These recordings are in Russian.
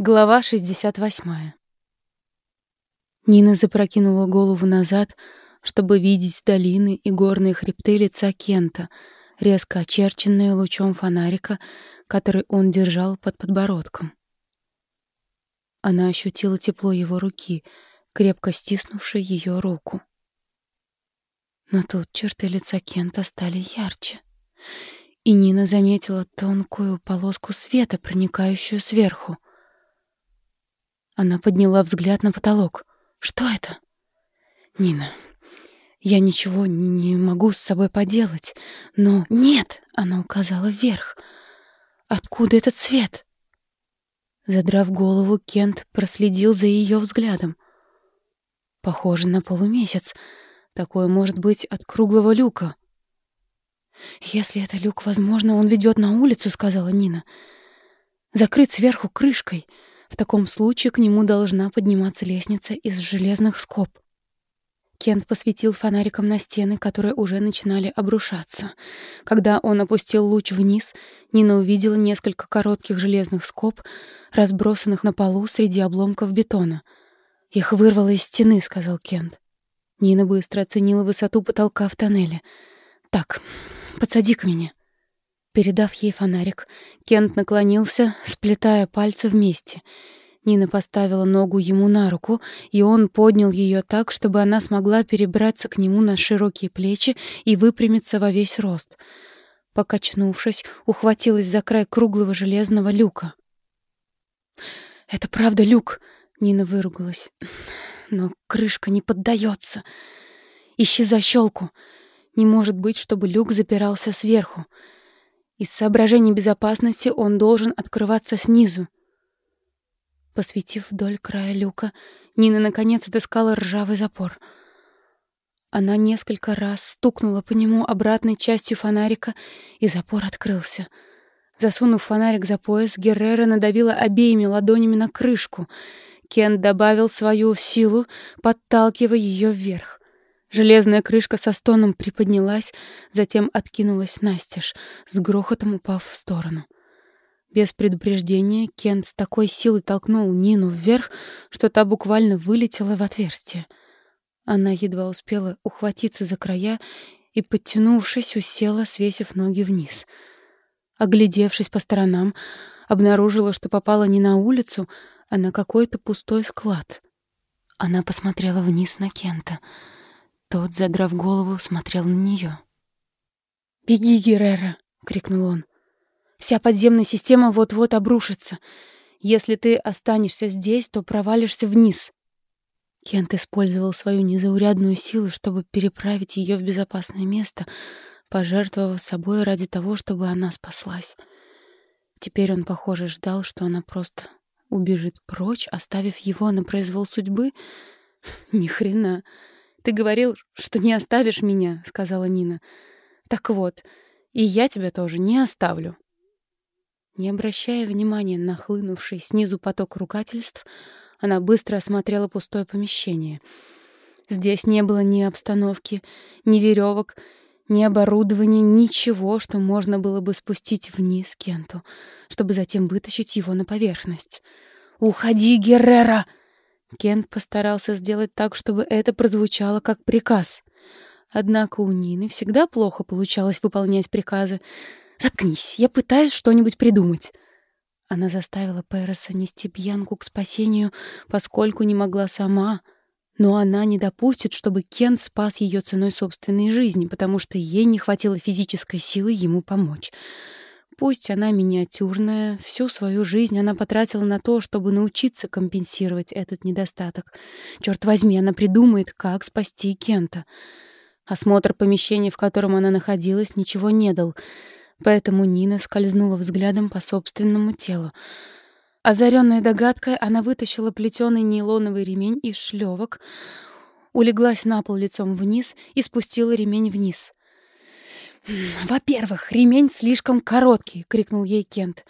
Глава 68. Нина запрокинула голову назад, чтобы видеть долины и горные хребты лица Кента, резко очерченные лучом фонарика, который он держал под подбородком. Она ощутила тепло его руки, крепко стиснувшей ее руку. Но тут черты лица Кента стали ярче, и Нина заметила тонкую полоску света, проникающую сверху — она подняла взгляд на потолок. Что это? Нина, я ничего не могу с собой поделать, но нет, она указала вверх. Откуда этот свет? Задрав голову, Кент проследил за ее взглядом. Похоже на полумесяц. Такое может быть от круглого люка. Если это люк, возможно, он ведет на улицу, сказала Нина. Закрыт сверху крышкой. В таком случае к нему должна подниматься лестница из железных скоб. Кент посветил фонариком на стены, которые уже начинали обрушаться. Когда он опустил луч вниз, Нина увидела несколько коротких железных скоб, разбросанных на полу среди обломков бетона. «Их вырвало из стены», — сказал Кент. Нина быстро оценила высоту потолка в тоннеле. «Так, подсади-ка меня». Передав ей фонарик, Кент наклонился, сплетая пальцы вместе. Нина поставила ногу ему на руку, и он поднял ее так, чтобы она смогла перебраться к нему на широкие плечи и выпрямиться во весь рост. Покачнувшись, ухватилась за край круглого железного люка. «Это правда люк!» — Нина выругалась. «Но крышка не поддается. Ищи защелку. Не может быть, чтобы люк запирался сверху. Из соображений безопасности он должен открываться снизу. Посветив вдоль края люка, Нина наконец отыскала ржавый запор. Она несколько раз стукнула по нему обратной частью фонарика, и запор открылся. Засунув фонарик за пояс, Геррера надавила обеими ладонями на крышку. Кен добавил свою силу, подталкивая ее вверх. Железная крышка со стоном приподнялась, затем откинулась настежь, с грохотом упав в сторону. Без предупреждения Кент с такой силой толкнул Нину вверх, что та буквально вылетела в отверстие. Она едва успела ухватиться за края и, подтянувшись, усела, свесив ноги вниз. Оглядевшись по сторонам, обнаружила, что попала не на улицу, а на какой-то пустой склад. Она посмотрела вниз на Кента — тот, задрав голову, смотрел на нее. «Беги, Геррера!» — крикнул он. «Вся подземная система вот-вот обрушится. Если ты останешься здесь, то провалишься вниз». Кент использовал свою незаурядную силу, чтобы переправить ее в безопасное место, пожертвовав собой ради того, чтобы она спаслась. Теперь он, похоже, ждал, что она просто убежит прочь, оставив его на произвол судьбы. Ни хрена. Ты говорил, что не оставишь меня, сказала Нина. Так вот, и я тебя тоже не оставлю. Не обращая внимания на хлынувший снизу поток ругательств, она быстро осмотрела пустое помещение. Здесь не было ни обстановки, ни веревок, ни оборудования, ничего, что можно было бы спустить вниз Кенту, чтобы затем вытащить его на поверхность. «Уходи, Геррера!» Кент постарался сделать так, чтобы это прозвучало как приказ. Однако у Нины всегда плохо получалось выполнять приказы. «Заткнись, я пытаюсь что-нибудь придумать». Она заставила Переса нести пьянку к спасению, поскольку не могла сама. Но она не допустит, чтобы Кент спас ее ценой собственной жизни, потому что ей не хватило физической силы ему помочь. Пусть она миниатюрная, всю свою жизнь она потратила на то, чтобы научиться компенсировать этот недостаток. Черт возьми, она придумает, как спасти Кента. Осмотр помещения, в котором она находилась, ничего не дал, поэтому Нина скользнула взглядом по собственному телу. Озаренная догадкой, она вытащила плетеный нейлоновый ремень из шлевок, улеглась на пол лицом вниз и спустила ремень вниз. «Во-первых, ремень слишком короткий!» — крикнул ей Кент.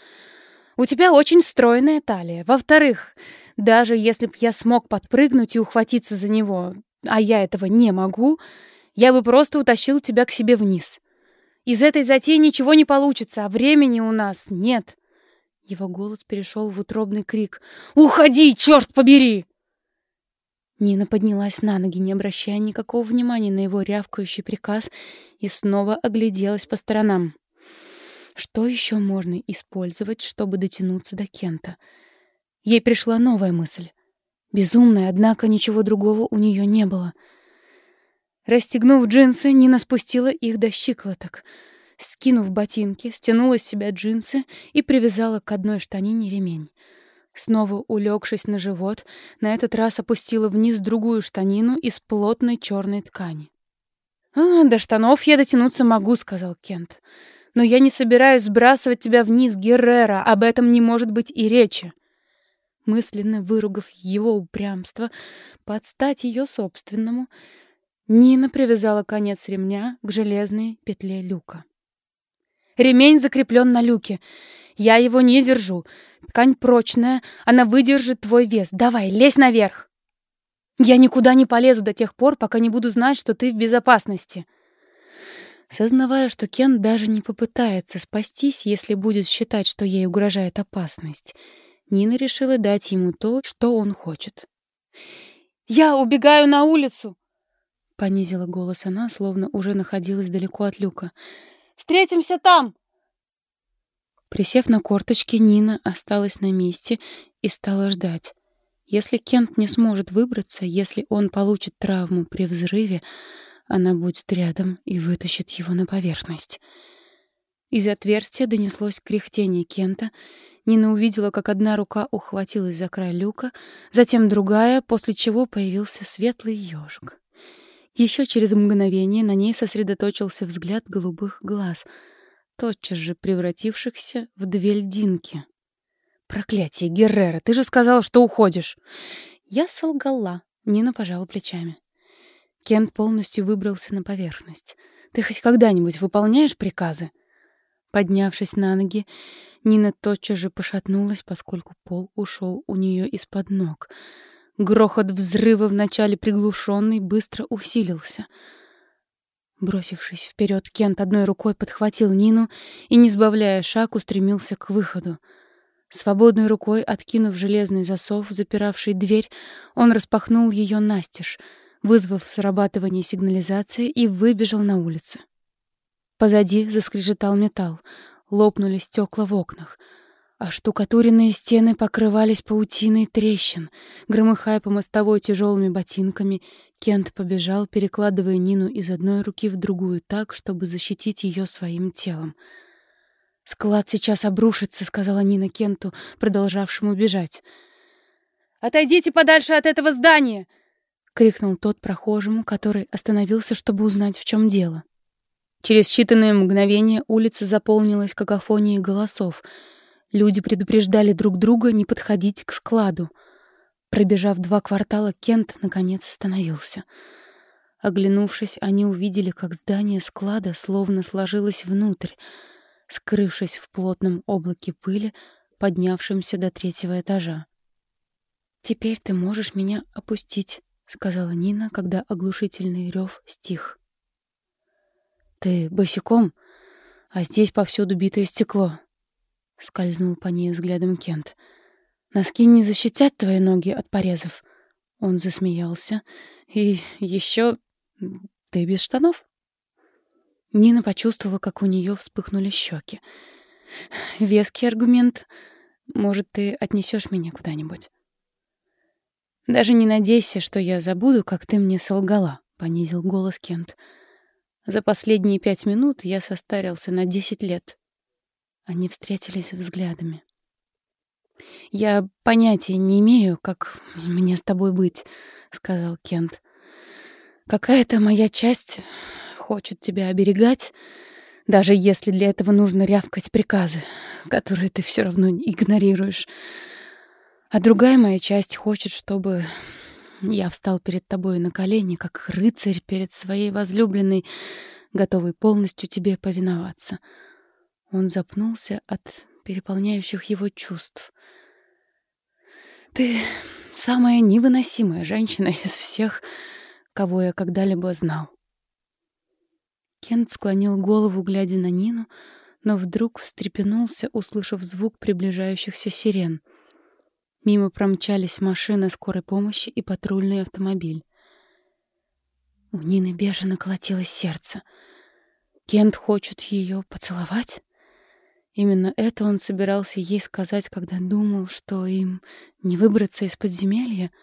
«У тебя очень стройная талия. Во-вторых, даже если б я смог подпрыгнуть и ухватиться за него, а я этого не могу, я бы просто утащил тебя к себе вниз. Из этой затеи ничего не получится, а времени у нас нет». Его голос перешел в утробный крик. «Уходи, черт побери!» Нина поднялась на ноги, не обращая никакого внимания на его рявкающий приказ, и снова огляделась по сторонам. Что еще можно использовать, чтобы дотянуться до Кента? Ей пришла новая мысль. Безумная, однако ничего другого у нее не было. Расстегнув джинсы, Нина спустила их до щиколоток. Скинув ботинки, стянула с себя джинсы и привязала к одной штанине ремень. Снова улегшись на живот, на этот раз опустила вниз другую штанину из плотной черной ткани. «А, «До штанов я дотянуться могу», — сказал Кент. «Но я не собираюсь сбрасывать тебя вниз, Геррера, об этом не может быть и речи». Мысленно выругав его упрямство, под стать ее собственному, Нина привязала конец ремня к железной петле люка. Ремень закреплен на люке. Я его не держу. Ткань прочная, она выдержит твой вес. Давай, лезь наверх. Я никуда не полезу до тех пор, пока не буду знать, что ты в безопасности. Сознавая, что Кен даже не попытается спастись, если будет считать, что ей угрожает опасность, Нина решила дать ему то, что он хочет. «Я убегаю на улицу!» — понизила голос она, словно уже находилась далеко от люка. Встретимся там!» Присев на корточки, Нина осталась на месте и стала ждать. Если Кент не сможет выбраться, если он получит травму при взрыве, она будет рядом и вытащит его на поверхность. Из отверстия донеслось кряхтение Кента. Нина увидела, как одна рука ухватилась за край люка, затем другая, после чего появился светлый ежик. Еще через мгновение на ней сосредоточился взгляд голубых глаз, тотчас же превратившихся в две льдинки. «Проклятие, Геррера, ты же сказал, что уходишь!» «Я солгала», — Нина пожала плечами. Кент полностью выбрался на поверхность. «Ты хоть когда-нибудь выполняешь приказы?» Поднявшись на ноги, Нина тотчас же пошатнулась, поскольку пол ушел у нее из-под ног — Грохот взрыва, вначале приглушенный, быстро усилился. Бросившись вперед, Кент одной рукой подхватил Нину и, не сбавляя шаг, устремился к выходу. Свободной рукой, откинув железный засов, запиравший дверь, он распахнул ее настежь, вызвав срабатывание сигнализации, и выбежал на улицу. Позади заскрежетал металл, лопнули стекла в окнах — а штукатуренные стены покрывались паутиной трещин. Громыхая по мостовой тяжелыми ботинками, Кент побежал, перекладывая Нину из одной руки в другую так, чтобы защитить ее своим телом. «Склад сейчас обрушится», — сказала Нина Кенту, продолжавшему бежать. «Отойдите подальше от этого здания!» — крикнул тот прохожему, который остановился, чтобы узнать, в чем дело. Через считанные мгновения улица заполнилась какофонией голосов — Люди предупреждали друг друга не подходить к складу. Пробежав два квартала, Кент наконец остановился. Оглянувшись, они увидели, как здание склада словно сложилось внутрь, скрывшись в плотном облаке пыли, поднявшемся до третьего этажа. «Теперь ты можешь меня опустить», — сказала Нина, когда оглушительный рев стих. «Ты босиком, а здесь повсюду битое стекло. — скользнул по ней взглядом Кент. «Носки не защитят твои ноги от порезов?» Он засмеялся. «И еще ты без штанов?» Нина почувствовала, как у нее вспыхнули щеки. «Веский аргумент. Может, ты отнесешь меня куда-нибудь?» «Даже не надейся, что я забуду, как ты мне солгала», — понизил голос Кент. «За последние пять минут я состарился на десять лет. Они встретились взглядами. «Я понятия не имею, как мне с тобой быть», — сказал Кент. «Какая-то моя часть хочет тебя оберегать, даже если для этого нужно рявкать приказы, которые ты все равно игнорируешь. А другая моя часть хочет, чтобы я встал перед тобой на колени, как рыцарь перед своей возлюбленной, готовый полностью тебе повиноваться». Он запнулся от переполняющих его чувств. «Ты самая невыносимая женщина из всех, кого я когда-либо знал». Кент склонил голову, глядя на Нину, но вдруг встрепенулся, услышав звук приближающихся сирен. Мимо промчались машина скорой помощи и патрульный автомобиль. У Нины бешено колотилось сердце. Кент хочет ее поцеловать? Именно это он собирался ей сказать, когда думал, что им не выбраться из подземелья —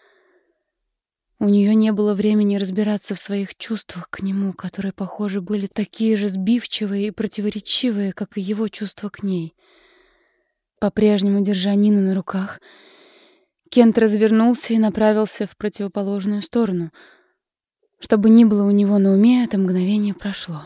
у нее не было времени разбираться в своих чувствах к нему, которые, похоже, были такие же сбивчивые и противоречивые, как и его чувства к ней. По-прежнему держа Нину на руках, Кент развернулся и направился в противоположную сторону. Что бы ни было у него на уме, это мгновение прошло.